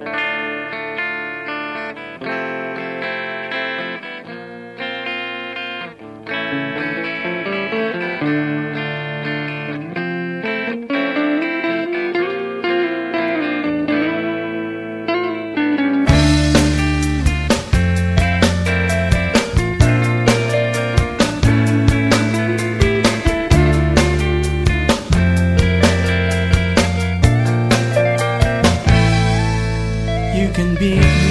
you can be.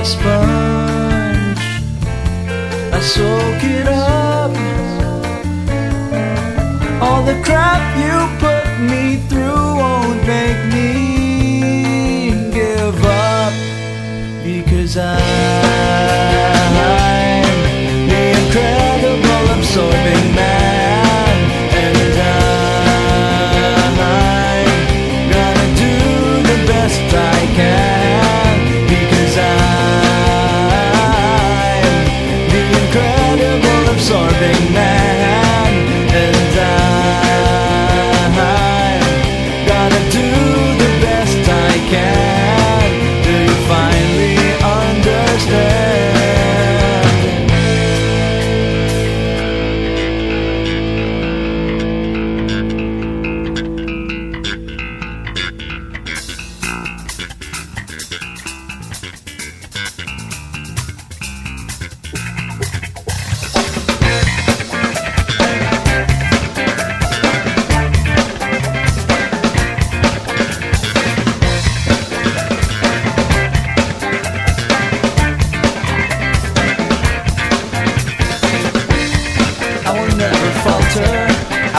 a sponge. I soak it up. All the crap you put.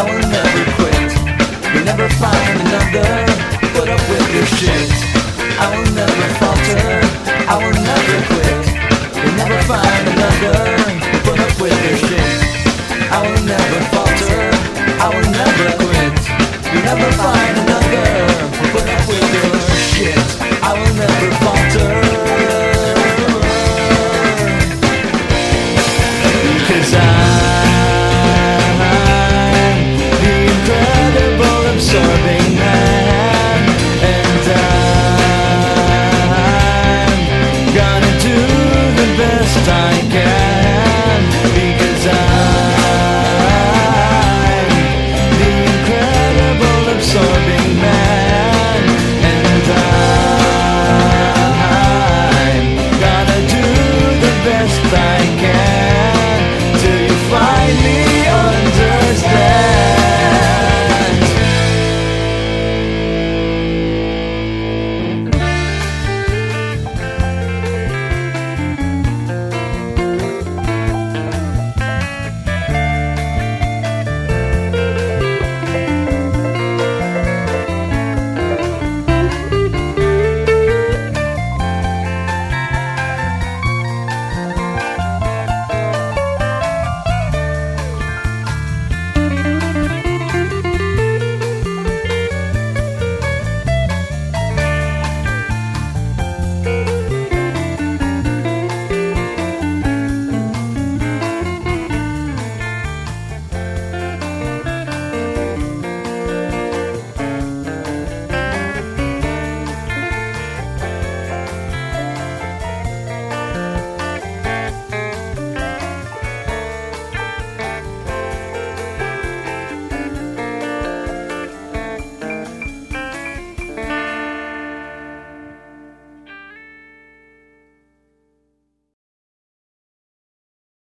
I will never quit. You'll never find another. Put up with your shit. I will never falter. I will never quit. You'll never find another. Put up with your shit. I will never falter. I will never quit. You'll never find another. Put up with your shit. I will never falter. Cause I